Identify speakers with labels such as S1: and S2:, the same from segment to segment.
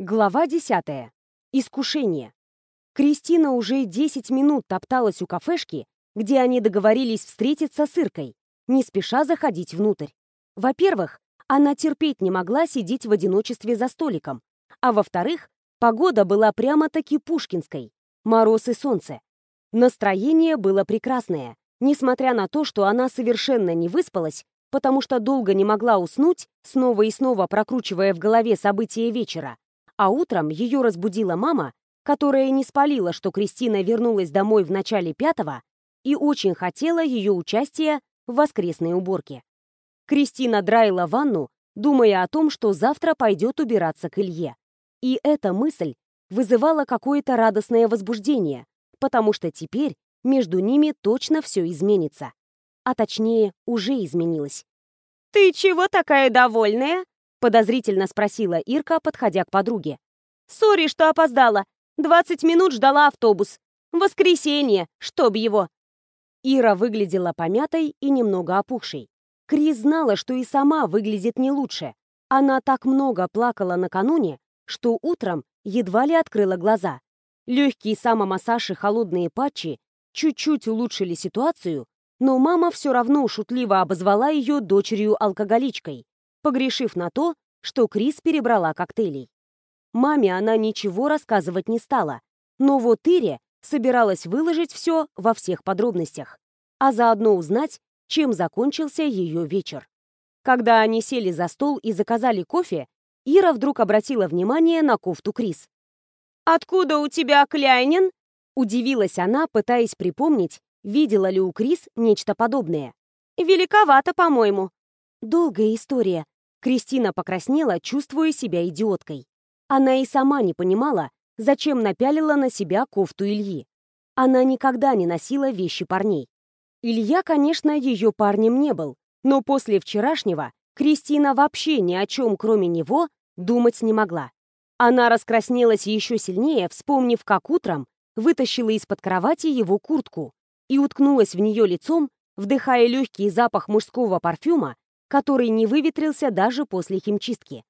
S1: Глава 10. Искушение. Кристина уже 10 минут топталась у кафешки, где они договорились встретиться с Иркой, не спеша заходить внутрь. Во-первых, она терпеть не могла сидеть в одиночестве за столиком, а во-вторых, погода была прямо-таки пушкинской, мороз и солнце. Настроение было прекрасное, несмотря на то, что она совершенно не выспалась, потому что долго не могла уснуть, снова и снова прокручивая в голове события вечера, а утром ее разбудила мама, которая не спалила, что Кристина вернулась домой в начале пятого и очень хотела ее участия в воскресной уборке. Кристина драила ванну, думая о том, что завтра пойдет убираться к Илье. И эта мысль вызывала какое-то радостное возбуждение, потому что теперь между ними точно все изменится. А точнее, уже изменилось.
S2: «Ты чего такая довольная?»
S1: Подозрительно спросила Ирка, подходя к подруге.
S2: «Сори, что опоздала. Двадцать минут ждала автобус. Воскресенье, чтоб его!»
S1: Ира выглядела помятой и немного опухшей. Крис знала, что и сама выглядит не лучше. Она так много плакала накануне, что утром едва ли открыла глаза. Легкий самомассаж и холодные патчи чуть-чуть улучшили ситуацию, но мама все равно шутливо обозвала ее дочерью-алкоголичкой, погрешив на то, что Крис перебрала коктейлей. Маме она ничего рассказывать не стала, но вот Ире собиралась выложить все во всех подробностях, а заодно узнать, чем закончился ее вечер. Когда они сели за стол и заказали кофе, Ира вдруг обратила внимание на кофту Крис.
S2: «Откуда у тебя кляйнин?»
S1: Удивилась она, пытаясь припомнить, видела ли у Крис нечто подобное.
S2: «Великовато, по-моему»,
S1: Долгая история. Кристина покраснела, чувствуя себя идиоткой. Она и сама не понимала, зачем напялила на себя кофту Ильи. Она никогда не носила вещи парней. Илья, конечно, ее парнем не был, но после вчерашнего Кристина вообще ни о чем, кроме него, думать не могла. Она раскраснелась еще сильнее, вспомнив, как утром вытащила из-под кровати его куртку и уткнулась в нее лицом, вдыхая легкий запах мужского парфюма, который не выветрился даже после химчистки.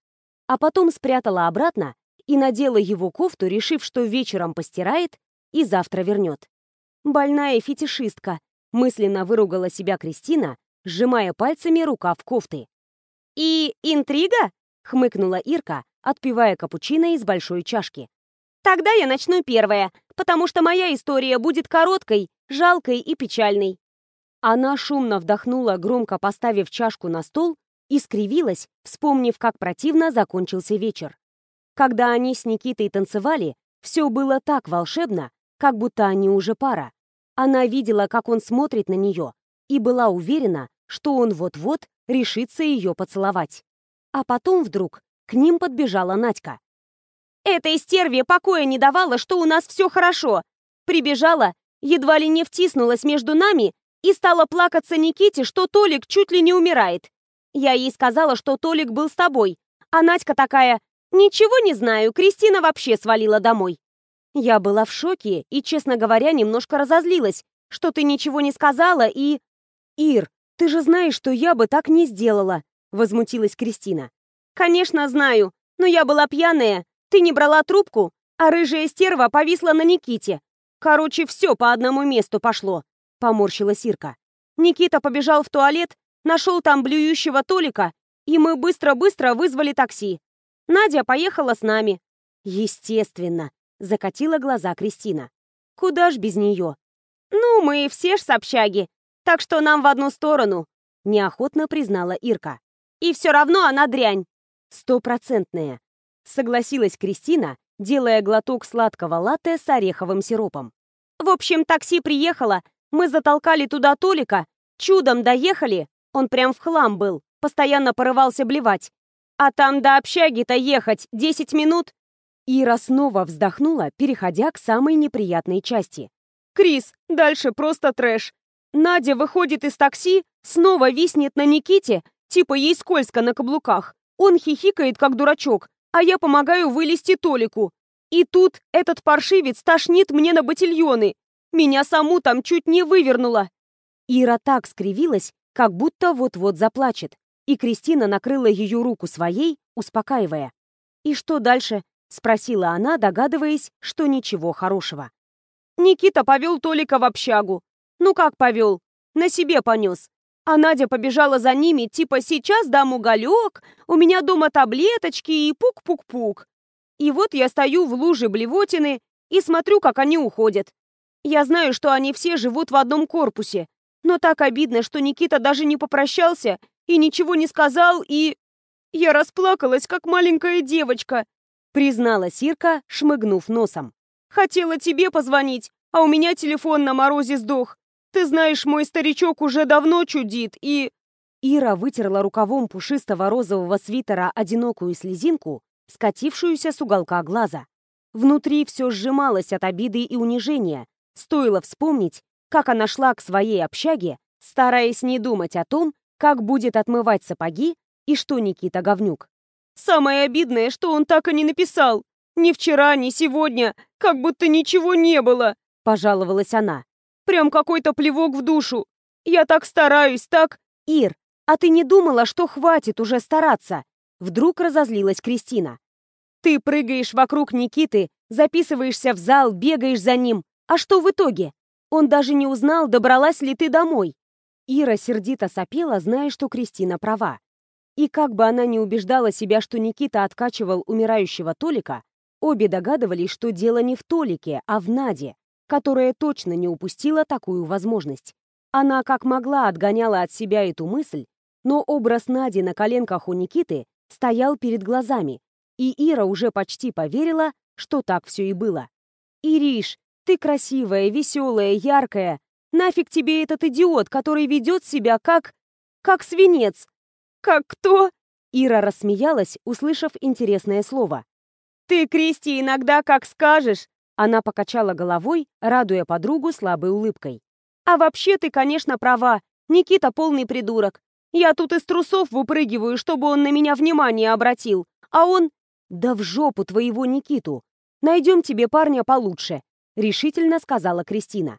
S1: А потом спрятала обратно и надела его кофту, решив, что вечером постирает и завтра вернет. Больная фетишистка, мысленно выругала себя Кристина, сжимая пальцами рукав кофты.
S2: «И интрига?»
S1: — хмыкнула Ирка, отпивая капучино из большой чашки.
S2: «Тогда я начну первая, потому что моя история будет короткой, жалкой и печальной.
S1: Она шумно вдохнула, громко поставив чашку на стол, и скривилась, вспомнив, как противно закончился вечер. Когда они с Никитой танцевали, все было так волшебно, как будто они уже пара. Она видела, как он смотрит на нее, и была уверена, что он вот-вот решится ее поцеловать. А потом вдруг к ним подбежала Надька.
S2: «Этой стерве покоя не давала, что у нас все хорошо. Прибежала, едва ли не втиснулась между нами и стала плакаться Никите, что Толик чуть ли не умирает. Я ей сказала, что Толик был с тобой, а Надька такая «Ничего не знаю, Кристина вообще свалила домой». Я была в шоке и, честно говоря, немножко разозлилась, что ты ничего не сказала и...
S1: «Ир, ты же знаешь, что я бы так не сделала», — возмутилась Кристина.
S2: «Конечно знаю, но я была пьяная, ты не брала трубку, а рыжая стерва повисла на Никите. Короче, все по одному месту пошло.
S1: — поморщилась Ирка.
S2: Никита побежал в туалет, нашел там блюющего Толика, и мы быстро-быстро вызвали такси. Надя поехала с нами.
S1: Естественно, закатила глаза Кристина. Куда ж без нее?
S2: Ну, мы все ж с общаги, так что нам в одну сторону, неохотно признала Ирка. И все равно она дрянь.
S1: Стопроцентная, согласилась Кристина, делая глоток сладкого латте с ореховым сиропом.
S2: В общем, такси приехало, мы затолкали туда Толика, чудом доехали, он прям в хлам был, постоянно порывался блевать. А там до общаги-то ехать 10 минут.
S1: Ира снова вздохнула, переходя к самой неприятной части.
S2: «Крис, дальше просто трэш. Надя выходит из такси, снова виснет на Никите, типа ей скользко на каблуках. Он хихикает, как дурачок, а я помогаю вылезти Толику. И тут этот паршивец тошнит мне на ботильоны. Меня саму там чуть не вывернуло!»
S1: Ира так скривилась, как будто вот-вот заплачет, и Кристина накрыла ее руку своей, успокаивая. «И что дальше? — спросила она, догадываясь, что ничего хорошего.
S2: Никита повел Толика в общагу. Ну как повел? На себе понес. А Надя побежала за ними, типа «сейчас дам уголек, у меня дома таблеточки и пук-пук-пук». И вот я стою в луже блевотины и смотрю, как они уходят. Я знаю, что они все живут в одном корпусе, но так обидно, что Никита даже не попрощался и ничего не сказал, и... Я расплакалась, как маленькая девочка,
S1: признала Сирка, шмыгнув носом.
S2: Хотела тебе позвонить, а у меня телефон на морозе сдох. Ты знаешь, мой старичок уже давно чудит, и...»
S1: Ира вытерла рукавом пушистого розового свитера одинокую слезинку, скатившуюся с уголка глаза. Внутри все сжималось от обиды и унижения. Стоило вспомнить, как она шла к своей общаге, стараясь не думать о том, как будет отмывать сапоги и что Никита говнюк.
S2: «Самое обидное, что он так и не написал. Ни вчера, ни сегодня, как будто ничего не было», — пожаловалась она. «Прям какой-то плевок в душу. Я так стараюсь, так...»
S1: «Ир, а ты не думала, что хватит уже стараться?» Вдруг разозлилась Кристина. «Ты прыгаешь вокруг Никиты, записываешься в зал, бегаешь за ним. А что в итоге? Он даже не узнал, добралась ли ты домой. Ира сердито сопела, зная, что Кристина права. И как бы она ни убеждала себя, что Никита откачивал умирающего Толика, обе догадывались, что дело не в Толике, а в Наде, которая точно не упустила такую возможность. Она как могла отгоняла от себя эту мысль, но образ Нади на коленках у Никиты стоял перед глазами, и Ира уже почти поверила, что так все и было. «Ириш, ты красивая, веселая, яркая. Нафиг тебе этот идиот, который ведет себя как... как свинец.
S2: Как кто?
S1: Ира рассмеялась, услышав интересное слово.
S2: Ты, Кристи, иногда как скажешь.
S1: Она покачала головой, радуя подругу слабой улыбкой.
S2: А вообще ты, конечно, права. Никита полный придурок. Я тут из трусов выпрыгиваю, чтобы он на меня внимание обратил. А он...
S1: Да в жопу твоего Никиту. Найдем тебе парня получше решительно сказала Кристина.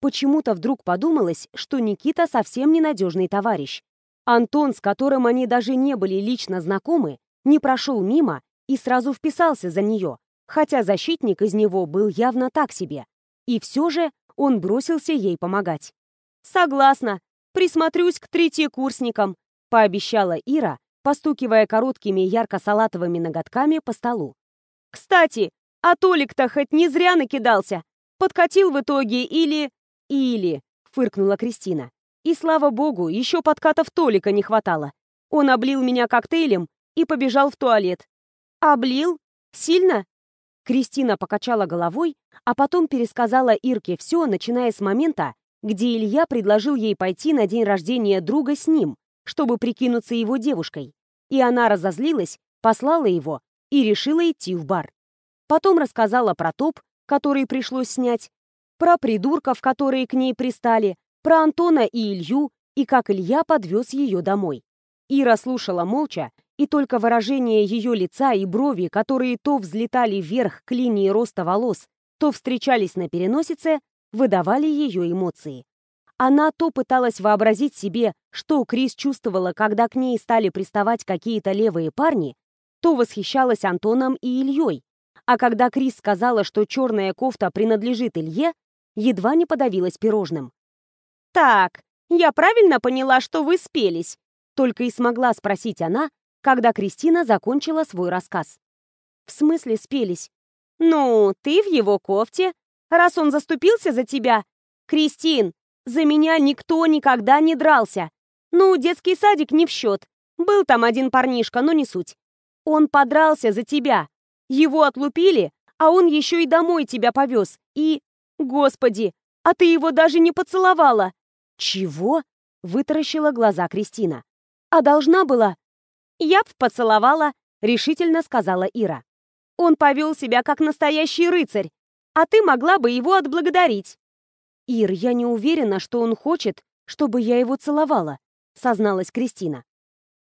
S1: Почему-то вдруг подумалось, что Никита совсем ненадежный товарищ. Антон, с которым они даже не были лично знакомы, не прошел мимо и сразу вписался за нее, хотя защитник из него был явно так себе. И все же он бросился ей помогать.
S2: «Согласна, присмотрюсь к третьекурсникам», — пообещала Ира, постукивая короткими ярко-салатовыми ноготками по столу. «Кстати, а Толик-то хоть не зря накидался. Подкатил в итоге или... Или, фыркнула Кристина. И слава богу, еще подкатов Толика не хватало. Он облил меня коктейлем и побежал в туалет. Облил? Сильно?
S1: Кристина покачала головой, а потом пересказала Ирке все, начиная с момента, где Илья предложил ей пойти на день рождения друга с ним, чтобы прикинуться его девушкой. И она разозлилась, послала его и решила идти в бар. Потом рассказала про топ, который пришлось снять, про придурков, которые к ней пристали, про Антона и Илью, и как Илья подвез ее домой. Ира слушала молча, и только выражение ее лица и брови, которые то взлетали вверх к линии роста волос, то встречались на переносице, выдавали ее эмоции. Она то пыталась вообразить себе, что Крис чувствовала, когда к ней стали приставать какие-то левые парни, то восхищалась Антоном и Ильей, а когда Крис сказала, что черная кофта принадлежит Илье, едва не подавилась пирожным.
S2: «Так, я правильно поняла, что вы спелись?»
S1: Только и смогла спросить она, когда Кристина закончила свой рассказ.
S2: «В смысле спелись?» «Ну, ты в его кофте, раз он заступился за тебя. Кристин, за меня никто никогда не дрался. Ну, детский садик не в счет. Был там один парнишка, но не суть. Он подрался за тебя, его отлупили, а он еще и домой тебя повез. И... Господи, а ты его даже не поцеловала!»
S1: «Чего?» — вытаращила глаза Кристина. «А должна была?»
S2: «Я б поцеловала», — решительно сказала Ира. «Он повел себя как настоящий рыцарь, а ты могла бы его отблагодарить».
S1: «Ир, я не уверена, что он хочет, чтобы я его целовала», — созналась Кристина.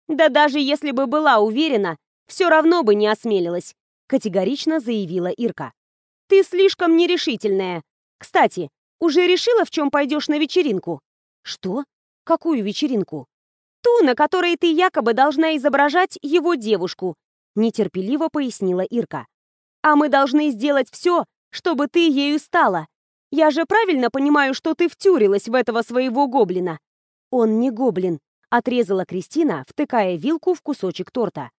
S2: «Да даже если бы была уверена, все равно бы не осмелилась
S1: категорично заявила Ирка.
S2: «Ты слишком нерешительная. Кстати, уже решила, в чем пойдешь на вечеринку?»
S1: «Что? Какую вечеринку?»
S2: «Ту, на которой ты якобы должна изображать его девушку», нетерпеливо пояснила Ирка. А мы должны сделать все, чтобы ты ею стала. Я же правильно понимаю, что ты втюрилась в этого своего гоблина?»
S1: «Он не гоблин», — отрезала Кристина, втыкая вилку в кусочек торта.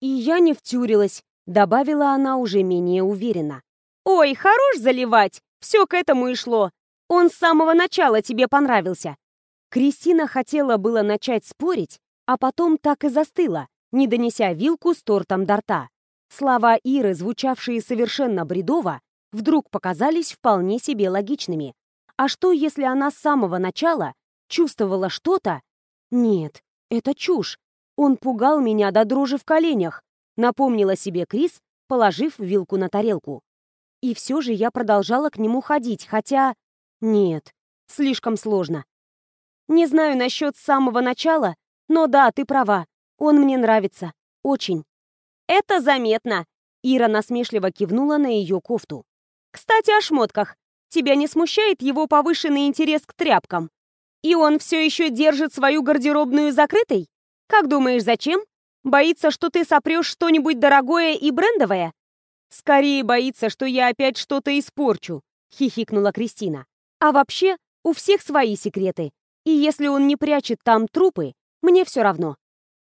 S1: «И я не втюрилась», — добавила она уже менее уверенно.
S2: «Ой, хорош заливать! Все к этому и шло. Он с самого начала тебе понравился».
S1: Кристина хотела было начать спорить, а потом так и застыла, не донеся вилку с тортом до рта. Слова Иры, звучавшие совершенно бредово, вдруг показались вполне себе логичными. А что, если она с самого начала чувствовала что-то? Нет, это чушь. Он пугал меня до дрожи в коленях, напомнила себе Крис, положив вилку на тарелку. И все же я продолжала к нему ходить, хотя... Нет, слишком сложно. Не знаю насчет самого начала, но да, ты права. Он мне нравится. Очень.
S2: Это заметно.
S1: Ира насмешливо кивнула на ее кофту.
S2: Кстати, о шмотках. Тебя не смущает его повышенный интерес к тряпкам? И он все еще держит свою гардеробную закрытой? Как думаешь, зачем? Боится, что ты сопрешь что-нибудь дорогое и брендовое?
S1: Скорее боится, что я опять что-то испорчу, хихикнула Кристина. А вообще, у всех свои секреты. И если он не прячет там трупы, мне все равно.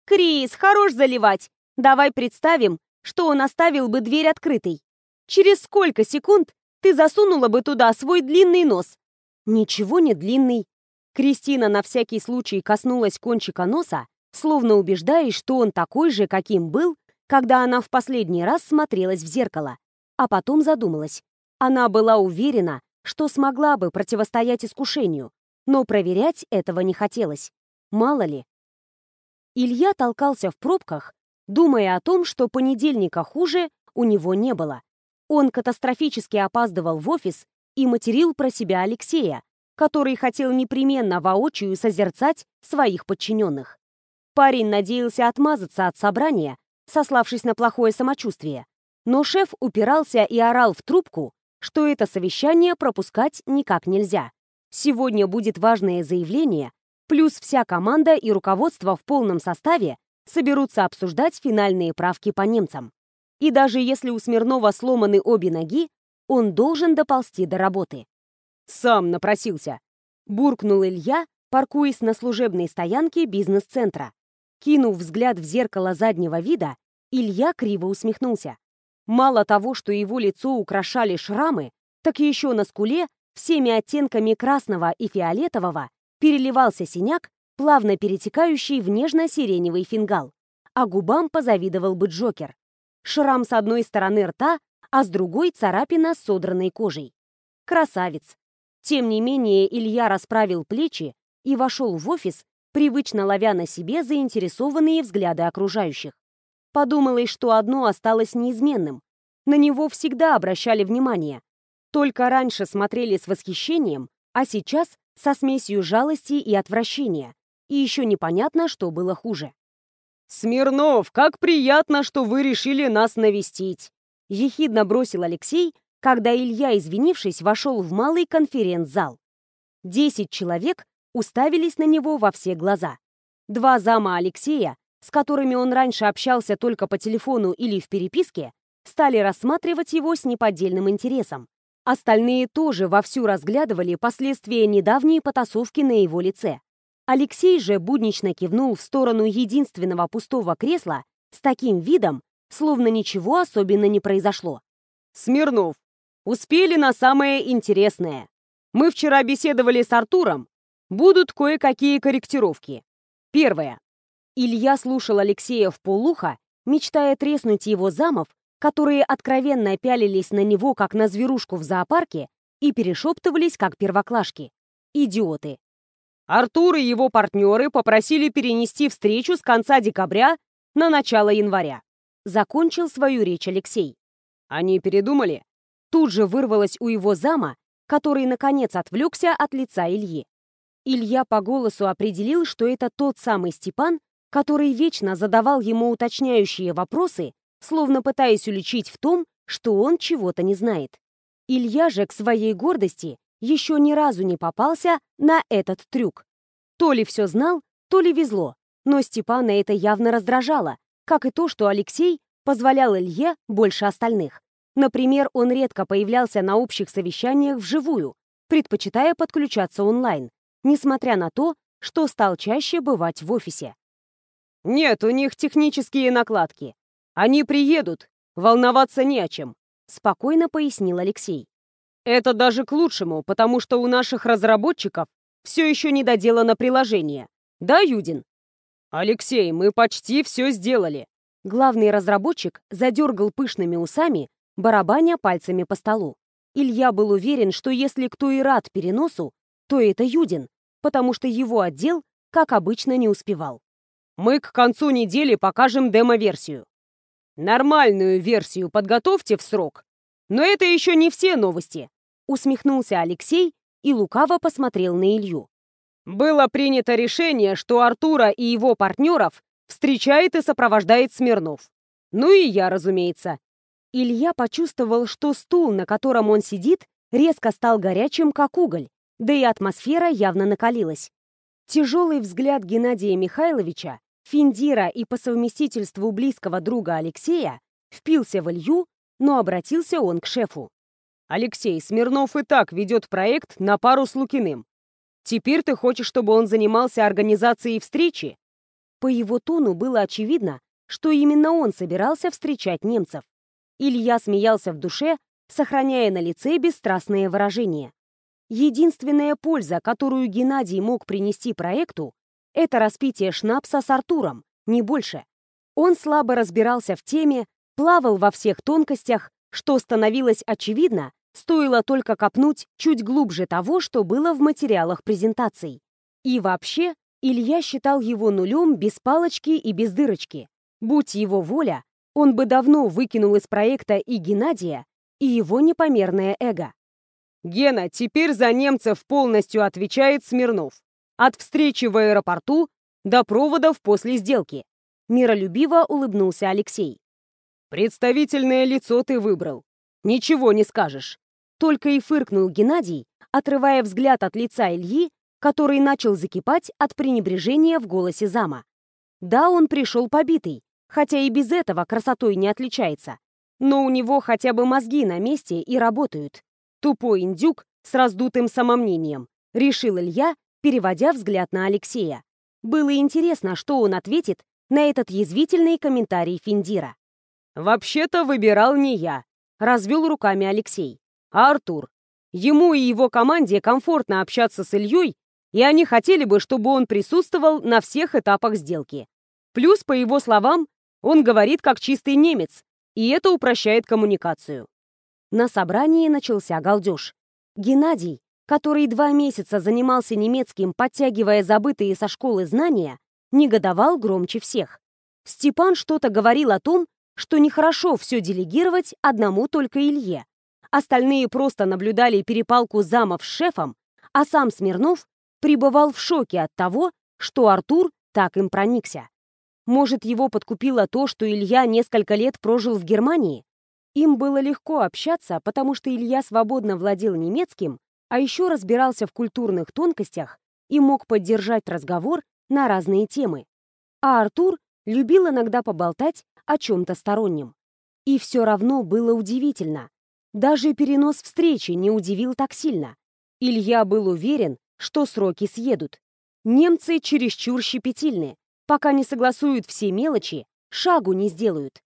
S2: Крис, хорош заливать. Давай представим, что он оставил бы дверь открытой. Через сколько секунд ты засунула бы туда свой длинный нос?
S1: Ничего не длинный. Кристина на всякий случай коснулась кончика носа, словно убеждаясь, что он такой же, каким был, когда она в последний раз смотрелась в зеркало. А потом задумалась. Она была уверена, что смогла бы противостоять искушению, но проверять этого не хотелось. Мало ли. Илья толкался в пробках, думая о том, что понедельника хуже у него не было. Он катастрофически опаздывал в офис и материл про себя Алексея, который хотел непременно воочию созерцать своих подчиненных. Парень надеялся отмазаться от собрания, сославшись на плохое самочувствие, но шеф упирался и орал в трубку, что это совещание пропускать никак нельзя. Сегодня будет важное заявление, плюс вся команда и руководство в полном составе соберутся обсуждать финальные правки по немцам. И даже если у Смирнова сломаны обе ноги, он должен доползти до работы. «Сам напросился», — буркнул Илья, паркуясь на служебной стоянке бизнес-центра. Кинув взгляд в зеркало заднего вида, Илья криво усмехнулся. Мало того, что его лицо украшали шрамы, так еще на скуле всеми оттенками красного и фиолетового переливался синяк, плавно перетекающий в нежно-сиреневый фингал. А губам позавидовал бы Джокер. Шрам с одной стороны рта, а с другой царапина с содранной кожей. Красавец. Тем не менее, Илья расправил плечи и вошел в офис, привычно ловя на себе заинтересованные взгляды окружающих. Подумалось, что одно осталось неизменным. На него всегда обращали внимание, только раньше смотрели с восхищением, а сейчас со смесью жалости и отвращения. И еще непонятно, что было хуже.
S3: «Смирнов, как приятно, что вы решили нас навестить!» Ехидно бросил Алексей, когда Илья, извинившись, вошел в малый конференц-зал.
S1: Десять человек уставились на него во все глаза. Два зама Алексея, с которыми он раньше общался только по телефону или в переписке, стали рассматривать его с неподдельным интересом. Остальные тоже вовсю разглядывали последствия недавней потасовки на его лице. Алексей же буднично кивнул в сторону единственного пустого кресла с таким видом, словно ничего особенно не произошло.
S3: «Смирнов, успели на самое интересное. Мы вчера беседовали с Артуром. Будут кое-какие корректировки. Первое.
S1: Илья слушал Алексея в полуха, мечтая треснуть его замов которые откровенно пялились на него, как на зверушку в зоопарке, и перешептывались, как первоклашки. Идиоты.
S3: Артур и его партнеры попросили перенести встречу с конца декабря на начало января.
S1: Закончил свою речь Алексей.
S3: Они передумали?
S1: Тут же вырвалось у его зама, который, наконец, отвлекся от лица Ильи. Илья по голосу определил, что это тот самый Степан, который вечно задавал ему уточняющие вопросы словно пытаясь уличить в том, что он чего-то не знает. Илья же к своей гордости еще ни разу не попался на этот трюк. То ли все знал, то ли везло, но Степана это явно раздражало, как и то, что Алексей позволял Илье больше остальных. Например, он редко появлялся на общих совещаниях вживую, предпочитая подключаться онлайн, несмотря на то, что стал чаще бывать в офисе.
S3: «Нет, у них технические накладки. Они приедут, волноваться не о чем», —
S1: спокойно пояснил Алексей.
S3: «Это даже к лучшему, потому что у наших разработчиков все еще не доделано приложение. Да, Юдин?» «Алексей, мы почти все сделали».
S1: Главный разработчик задергал пышными усами, барабаня пальцами по столу. Илья был уверен, что если кто и рад переносу, то это Юдин, потому что его отдел, как обычно, не успевал.
S3: Мы к концу недели покажем демо-версию. Нормальную версию подготовьте в срок. Но это еще не все новости.
S1: Усмехнулся Алексей и лукаво посмотрел на Илью.
S3: Было принято решение, что Артура и его партнеров встречает и сопровождает Смирнов. Ну и я, разумеется.
S1: Илья почувствовал, что стул, на котором он сидит, резко стал горячим, как уголь, да и атмосфера явно накалилась. Тяжелый взгляд Геннадия Михайловича, Финдира и по совместительству близкого друга Алексея впился в Илью, но обратился он к шефу.
S3: «Алексей, Смирнов и так ведет проект на пару с Лукиным. Теперь ты хочешь, чтобы он занимался организацией встречи?»
S1: По его тону было очевидно, что именно он собирался встречать немцев. Илья смеялся в душе, сохраняя на лице бесстрастное выражение. Единственная польза, которую Геннадий мог принести проекту, это распитие шнапса с Артуром, не больше. Он слабо разбирался в теме, плавал во всех тонкостях, что становилось очевидно, стоило только копнуть чуть глубже того, что было в материалах презентаций. И вообще, Илья считал его нулем без палочки и без дырочки. Будь его воля, он бы давно выкинул из проекта и Геннадия, и его непомерное эго.
S3: Гена, теперь за немцев полностью отвечает Смирнов. От встречи в аэропорту до проводов после сделки.
S1: Миролюбиво улыбнулся Алексей.
S3: Представительное лицо ты выбрал. Ничего не скажешь.
S1: Только и фыркнул Геннадий, отрывая взгляд от лица Ильи, который начал закипать от пренебрежения в голосе зама. Да, он пришел побитый, хотя и без этого красотой не отличается. Но у него хотя бы мозги на месте и работают. Тупой индюк с раздутым самомнением, решил Илья, переводя взгляд на Алексея. Было интересно, что он ответит на этот язвительный комментарий Финдира.
S3: «Вообще-то выбирал не я», — развел руками Алексей, а Артур. Ему и его команде комфортно общаться с Ильей, и они хотели бы, чтобы он присутствовал на всех этапах сделки. Плюс, по его словам, он говорит как чистый немец, и это упрощает коммуникацию.
S1: На собрании начался галдеж. Геннадий, который два месяца занимался немецким, подтягивая забытые со школы знания, негодовал громче всех. Степан что-то говорил о том, что нехорошо все делегировать одному только Илье. Остальные просто наблюдали перепалку замов с шефом, а сам Смирнов пребывал в шоке от того, что Артур так им проникся. Может, его подкупило то, что Илья несколько лет прожил в Германии? Им было легко общаться, потому что Илья свободно владел немецким, а еще разбирался в культурных тонкостях и мог поддержать разговор на разные темы. А Артур любил иногда поболтать о чем-то стороннем. И все равно было удивительно. Даже перенос встречи не удивил так сильно. Илья был уверен, что сроки съедут. Немцы чересчур щепетильны. Пока не согласуют все мелочи, шагу не сделают.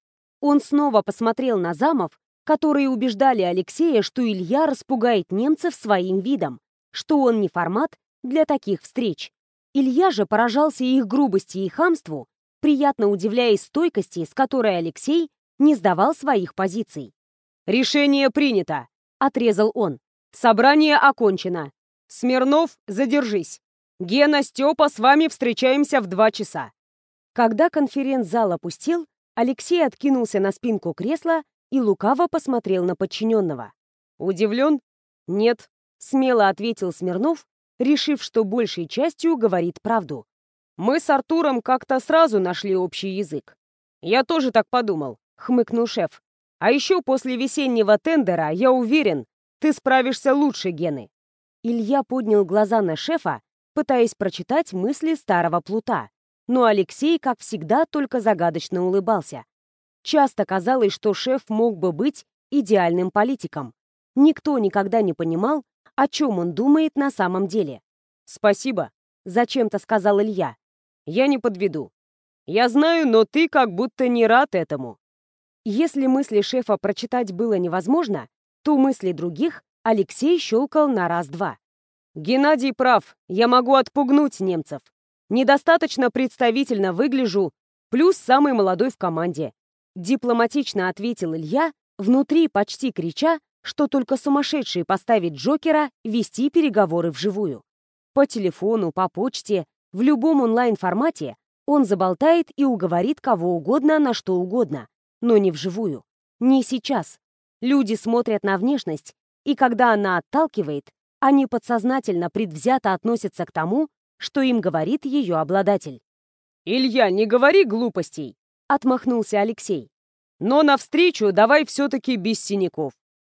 S1: Он снова посмотрел на замов, которые убеждали Алексея, что Илья распугает немцев своим видом, что он не формат для таких встреч. Илья же поражался их грубости и хамству, приятно удивляясь стойкости, с которой Алексей не сдавал своих позиций.
S3: «Решение принято», — отрезал он. «Собрание окончено. Смирнов, задержись. Гена, Степа, с вами встречаемся в два часа».
S1: Когда конференц-зал опустел, Алексей откинулся на спинку кресла и лукаво посмотрел на подчиненного.
S3: «Удивлен?»
S1: «Нет», — смело ответил Смирнов, решив, что большей частью говорит правду.
S3: «Мы с Артуром как-то сразу нашли общий язык». «Я тоже так подумал», — хмыкнул шеф. «А еще после весеннего тендера, я уверен, ты справишься лучше, Гены».
S1: Илья поднял глаза на шефа, пытаясь прочитать мысли старого плута но Алексей, как всегда, только загадочно улыбался. Часто казалось, что шеф мог бы быть идеальным политиком. Никто никогда не понимал, о чем он думает на самом деле.
S3: «Спасибо», — зачем-то сказал Илья. «Я не подведу. Я знаю, но ты как будто не рад этому».
S1: Если мысли шефа прочитать было невозможно, то мысли других Алексей щелкал на раз-два.
S3: «Геннадий прав, я могу отпугнуть немцев. Недостаточно представительно выгляжу, плюс самый молодой в команде.
S1: Дипломатично ответил Илья, внутри почти крича, что только сумасшедший поставит Джокера вести переговоры вживую. По телефону, по почте, в любом онлайн-формате он заболтает и уговорит кого угодно на что угодно, но не вживую. Не сейчас. Люди смотрят на внешность, и когда она отталкивает, они подсознательно предвзято относятся к тому, что им говорит ее обладатель.
S3: «Илья, не говори глупостей!» — отмахнулся Алексей. «Но навстречу давай все-таки без синяков.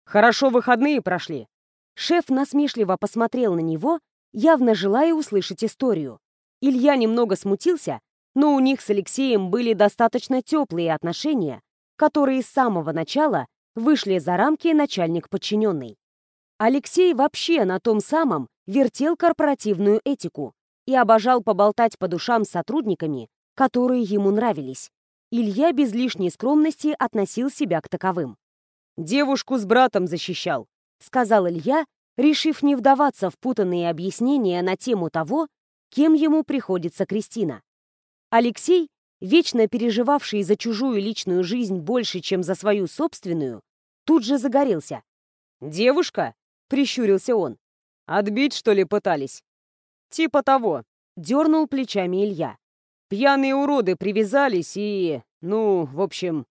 S3: Хорошо выходные прошли».
S1: Шеф насмешливо посмотрел на него, явно желая услышать историю. Илья немного смутился, но у них с Алексеем были достаточно теплые отношения, которые с самого начала вышли за рамки начальник-подчиненный. Алексей вообще на том самом вертел корпоративную этику, и обожал поболтать по душам с сотрудниками, которые ему нравились. Илья без лишней скромности относил себя к таковым.
S3: «Девушку с братом защищал», —
S1: сказал Илья, решив не вдаваться в путанные объяснения на тему того, кем ему приходится Кристина. Алексей, вечно переживавший за чужую личную жизнь больше, чем за свою собственную, тут же загорелся.
S3: «Девушка?» — прищурился он. «Отбить, что ли, пытались?» «Типа того», — дернул плечами Илья. «Пьяные уроды привязались и... ну, в общем,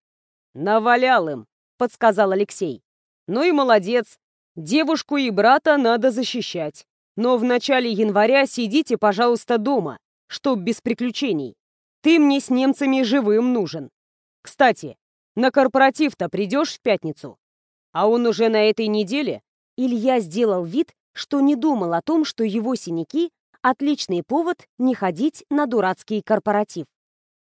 S3: навалял им», — подсказал Алексей. «Ну и молодец. Девушку и брата надо защищать. Но в начале января сидите, пожалуйста, дома, чтоб без приключений. Ты мне с немцами живым нужен. Кстати, на корпоратив-то придешь в пятницу? А он уже на этой неделе?»
S1: Илья сделал вид, что не думал о том, что его синяки Отличный повод не ходить на дурацкий корпоратив.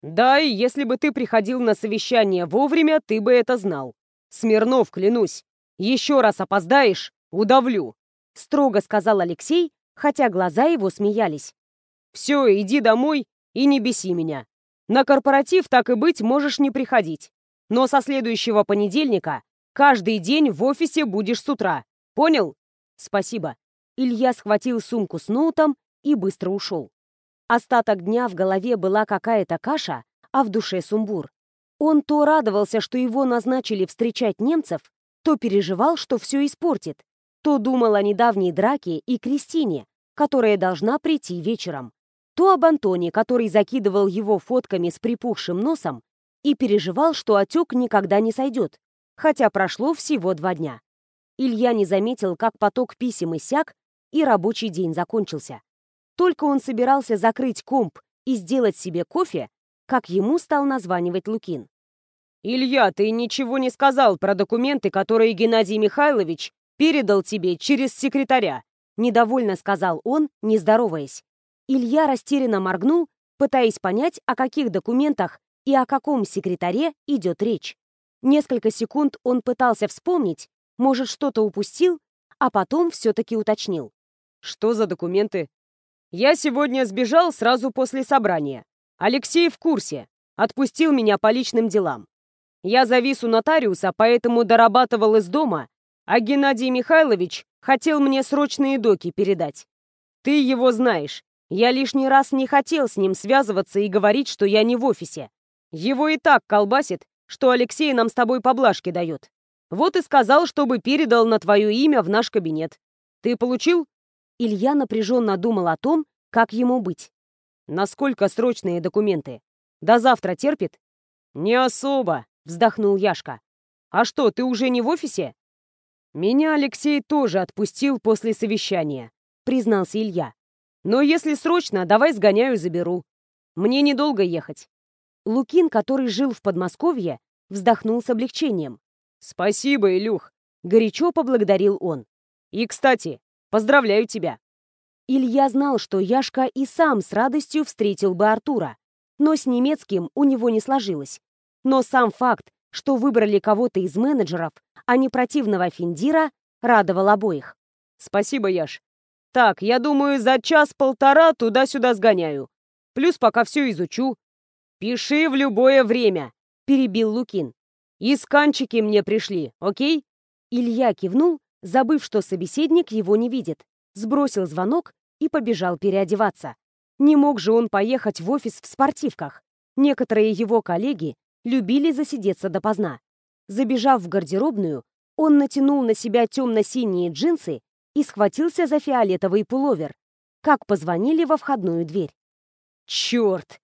S3: Да, и если бы ты приходил на совещание вовремя, ты бы это знал. Смирнов, клянусь. Еще раз опоздаешь — удавлю.
S1: Строго сказал Алексей, хотя глаза его смеялись.
S3: Все, иди домой и не беси меня. На корпоратив, так и быть, можешь не приходить. Но со следующего понедельника каждый день в офисе будешь с утра. Понял?
S1: Спасибо. Илья схватил сумку с ноутом и быстро ушел. Остаток дня в голове была какая-то каша, а в душе сумбур. Он то радовался, что его назначили встречать немцев, то переживал, что все испортит, то думал о недавней драке и Кристине, которая должна прийти вечером, то об Антоне, который закидывал его фотками с припухшим носом и переживал, что отек никогда не сойдет, хотя прошло всего два дня. Илья не заметил, как поток писем иссяк, и рабочий день закончился. Только он собирался закрыть комп и сделать себе кофе, как ему стал названивать Лукин.
S3: «Илья, ты ничего не сказал про документы, которые Геннадий Михайлович передал тебе через секретаря»,
S1: недовольно сказал он, не здороваясь. Илья растерянно моргнул, пытаясь понять, о каких документах и о каком секретаре идет речь. Несколько секунд он пытался вспомнить, может, что-то упустил, а потом все-таки уточнил.
S3: «Что за документы?» Я сегодня сбежал сразу после собрания. Алексей в курсе. Отпустил меня по личным делам. Я завис у нотариуса, поэтому дорабатывал из дома, а Геннадий Михайлович хотел мне срочные доки передать. Ты его знаешь. Я лишний раз не хотел с ним связываться и говорить, что я не в офисе. Его и так колбасит, что Алексей нам с тобой поблажки дает. Вот и сказал, чтобы передал на твое имя в наш кабинет. Ты получил?
S1: Илья напряженно думал о том, как ему быть.
S3: «Насколько срочные документы? До завтра терпит?» «Не особо», — вздохнул Яшка. «А что, ты уже не в офисе?» «Меня Алексей тоже отпустил после совещания», — признался Илья. «Но если срочно, давай сгоняю заберу. Мне недолго ехать».
S1: Лукин, который жил в Подмосковье, вздохнул с облегчением.
S3: «Спасибо, Илюх», — горячо поблагодарил он. «И, кстати, Поздравляю тебя!»
S1: Илья знал, что Яшка и сам с радостью встретил бы Артура, но с немецким у него не сложилось. Но сам факт, что выбрали кого-то из менеджеров, а не противного Финдира, радовал обоих.
S3: «Спасибо, Яш. Так, я думаю, за час-полтора туда-сюда сгоняю. Плюс пока все изучу. Пиши в любое время», — перебил Лукин. «И сканчики мне пришли, окей?»
S1: Илья кивнул, забыв, что собеседник его не видит, сбросил звонок и побежал переодеваться. Не мог же он поехать в офис в спортивках. Некоторые его коллеги любили засидеться допоздна. Забежав в гардеробную, он натянул на себя темно-синие джинсы и схватился за фиолетовый пуловер, как позвонили во входную дверь. Черт!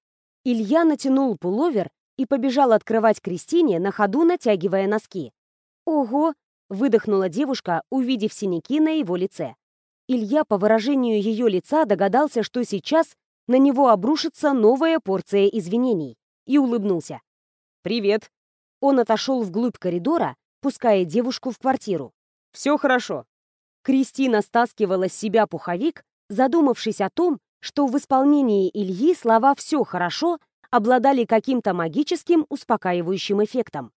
S1: Илья натянул пуловер и побежал открывать Кристине, на ходу натягивая носки. «Ого!» — выдохнула девушка, увидев синяки на его лице. Илья по выражению ее лица догадался, что сейчас на него обрушится новая порция извинений, и улыбнулся.
S3: «Привет».
S1: Он отошел вглубь коридора, пуская девушку в квартиру.
S3: «Все хорошо».
S1: Кристина стаскивала с себя пуховик, задумавшись о том, что в исполнении Ильи слова «все хорошо» обладали каким-то магическим успокаивающим эффектом.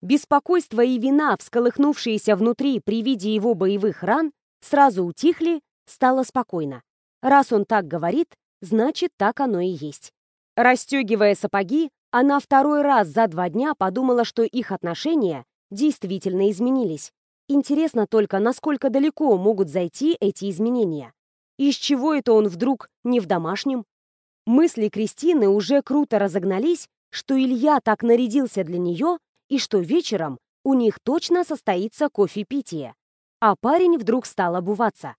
S1: Беспокойство и вина, всколыхнувшиеся внутри при виде его боевых ран, сразу утихли, стало спокойно. Раз он так говорит, значит, так оно и есть. Растегивая сапоги, она второй раз за два дня подумала, что их отношения действительно изменились. Интересно только, насколько далеко могут зайти эти изменения. Из чего это он вдруг не в домашнем? Мысли Кристины уже круто разогнались, что Илья так нарядился для нее и что вечером у них точно состоится кофе-питие. А парень вдруг стал обуваться.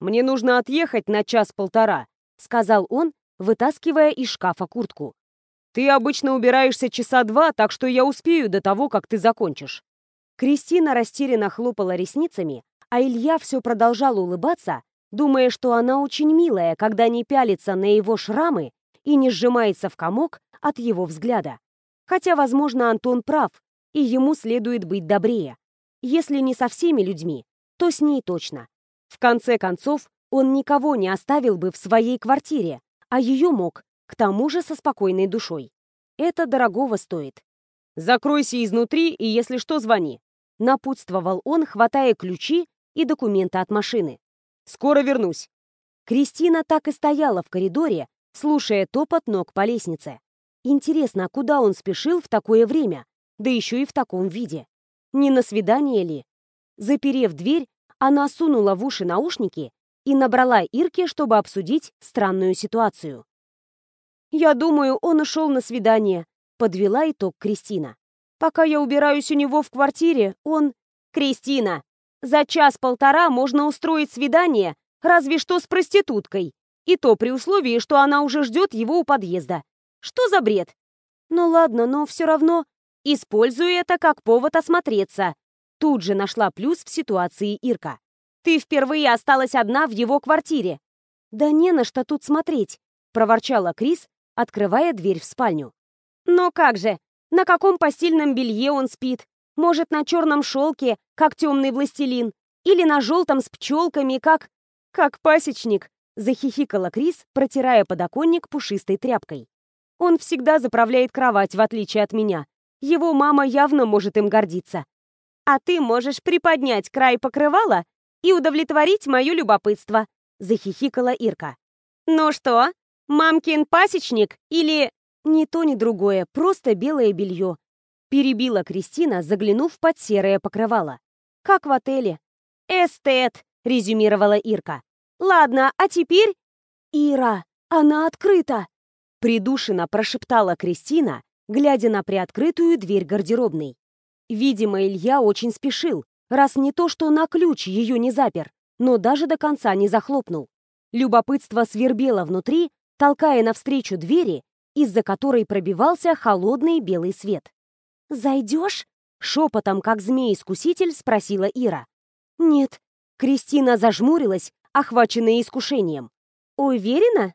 S3: «Мне нужно отъехать на час-полтора», — сказал он, вытаскивая из шкафа куртку. «Ты обычно убираешься часа два, так что я успею до того, как ты закончишь».
S1: Кристина растерянно хлопала ресницами, а Илья все продолжал улыбаться, думая, что она очень милая, когда не пялится на его шрамы и не сжимается в комок от его взгляда. Хотя, возможно, Антон прав, и ему следует быть добрее. Если не со всеми людьми, то с ней точно. В конце концов, он никого не оставил бы в своей квартире, а ее мог, к тому же со спокойной душой. Это дорогого стоит.
S3: «Закройся изнутри, и если что, звони», —
S1: напутствовал он, хватая ключи и документы от машины.
S3: «Скоро вернусь».
S1: Кристина так и стояла в коридоре, слушая топот ног по лестнице. Интересно, куда он спешил в такое время, да еще и в таком виде? Не на свидание ли? Заперев дверь, она сунула в уши наушники и набрала Ирке, чтобы обсудить странную ситуацию. «Я думаю, он ушел на свидание», — подвела итог Кристина. «Пока я убираюсь у него в квартире, он...» «Кристина, за час-полтора можно устроить свидание, разве что с проституткой. И то при условии, что она уже ждет его у подъезда. Что за бред?» «Ну ладно, но все равно...» «Используй это как повод осмотреться», Тут же нашла плюс в ситуации Ирка. «Ты впервые осталась одна в его квартире». «Да не на что тут смотреть», — проворчала Крис, открывая дверь в спальню. «Но как же? На каком постельном белье он спит? Может, на черном шелке, как темный властелин? Или на желтом с пчелками, как... как пасечник?» — захихикала Крис, протирая подоконник пушистой тряпкой. «Он всегда заправляет кровать, в отличие от меня. Его мама явно может им гордиться а ты можешь приподнять край покрывала и удовлетворить мое любопытство», — захихикала Ирка. «Ну что, мамкин пасечник или...» «Ни то, ни другое, просто белое белье», — перебила Кристина, заглянув под серое покрывало. «Как в отеле». «Эстет», — резюмировала Ирка. «Ладно, а теперь...» «Ира, она открыта!» Придушенно прошептала Кристина, глядя на приоткрытую дверь гардеробной. Видимо, Илья очень спешил, раз не то что на ключ ее не запер, но даже до конца не захлопнул. Любопытство свербело внутри, толкая навстречу двери, из-за которой пробивался холодный белый свет. «Зайдешь?» — шепотом, как змей-искуситель, спросила Ира. «Нет». Кристина зажмурилась, охваченная искушением. «Уверена?»